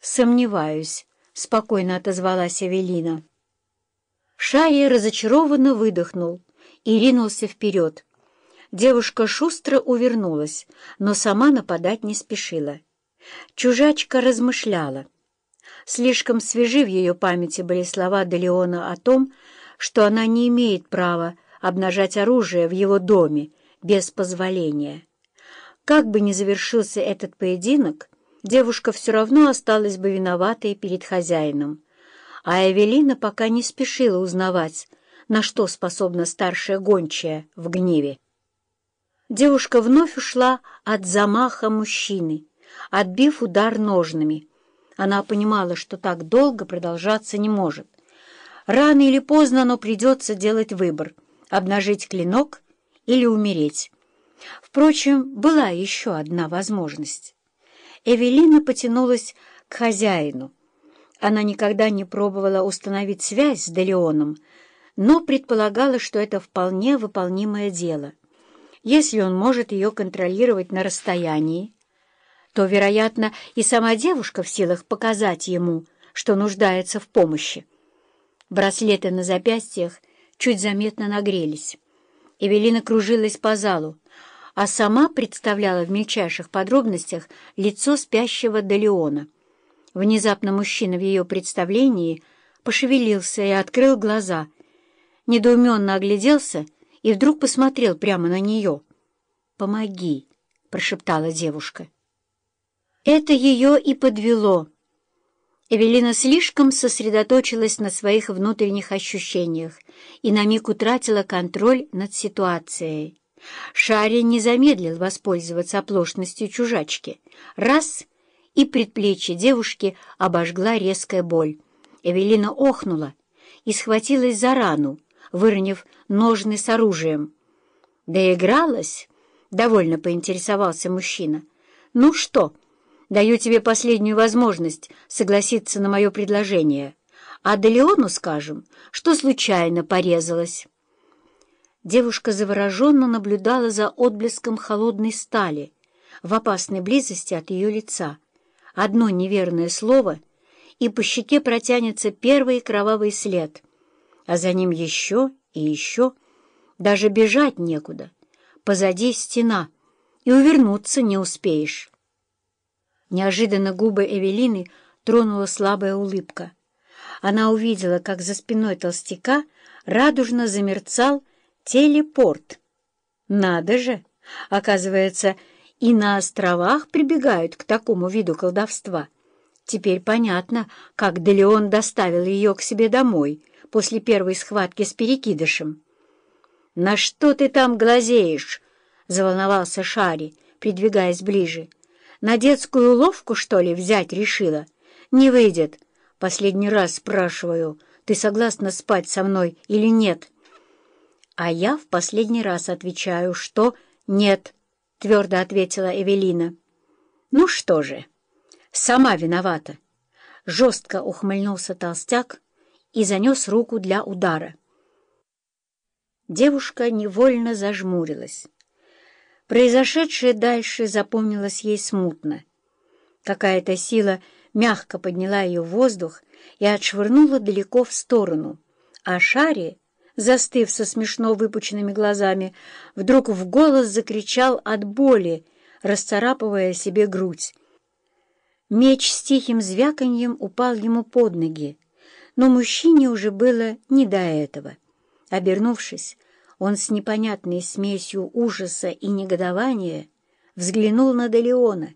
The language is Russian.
«Сомневаюсь», — спокойно отозвалась Эвелина. Шарри разочарованно выдохнул и ринулся вперед. Девушка шустро увернулась, но сама нападать не спешила. Чужачка размышляла. Слишком свежи в ее памяти были слова Делеона о том, что она не имеет права обнажать оружие в его доме без позволения. Как бы ни завершился этот поединок, девушка все равно осталась бы виноватой перед хозяином. А Эвелина пока не спешила узнавать, на что способна старшая гончая в гневе. Девушка вновь ушла от замаха мужчины, отбив удар ножными. Она понимала, что так долго продолжаться не может. Рано или поздно оно придется делать выбор — обнажить клинок или умереть. Впрочем, была еще одна возможность. Эвелина потянулась к хозяину. Она никогда не пробовала установить связь с Делеоном, но предполагала, что это вполне выполнимое дело. Если он может ее контролировать на расстоянии, то, вероятно, и сама девушка в силах показать ему, что нуждается в помощи. Браслеты на запястьях чуть заметно нагрелись. Эвелина кружилась по залу, а сама представляла в мельчайших подробностях лицо спящего Далеона. Внезапно мужчина в ее представлении пошевелился и открыл глаза, недоуменно огляделся и вдруг посмотрел прямо на нее. «Помоги!» — прошептала девушка. Это ее и подвело. Эвелина слишком сосредоточилась на своих внутренних ощущениях и на миг утратила контроль над ситуацией. Шарри не замедлил воспользоваться оплошностью чужачки. Раз — и предплечье девушки обожгла резкая боль. Эвелина охнула и схватилась за рану, выронив ножны с оружием. «Доигралась?» — довольно поинтересовался мужчина. «Ну что, даю тебе последнюю возможность согласиться на мое предложение, а Делеону скажем, что случайно порезалась». Девушка завороженно наблюдала за отблеском холодной стали в опасной близости от ее лица. Одно неверное слово, и по щеке протянется первый кровавый след, а за ним еще и еще. Даже бежать некуда. Позади стена, и увернуться не успеешь. Неожиданно губы Эвелины тронула слабая улыбка. Она увидела, как за спиной толстяка радужно замерцал Телепорт. Надо же! Оказывается, и на островах прибегают к такому виду колдовства. Теперь понятно, как Делеон доставил ее к себе домой после первой схватки с перекидышем. «На что ты там глазеешь?» — заволновался Шари, придвигаясь ближе. «На детскую уловку, что ли, взять решила? Не выйдет. Последний раз спрашиваю, ты согласна спать со мной или нет?» «А я в последний раз отвечаю, что нет», — твердо ответила Эвелина. «Ну что же, сама виновата». Жестко ухмыльнулся толстяк и занес руку для удара. Девушка невольно зажмурилась. Произошедшее дальше запомнилось ей смутно. Какая-то сила мягко подняла ее в воздух и отшвырнула далеко в сторону, а Шари застыв со смешно выпученными глазами, вдруг в голос закричал от боли, расцарапывая себе грудь. Меч с тихим звяканьем упал ему под ноги, но мужчине уже было не до этого. Обернувшись, он с непонятной смесью ужаса и негодования взглянул на Делеона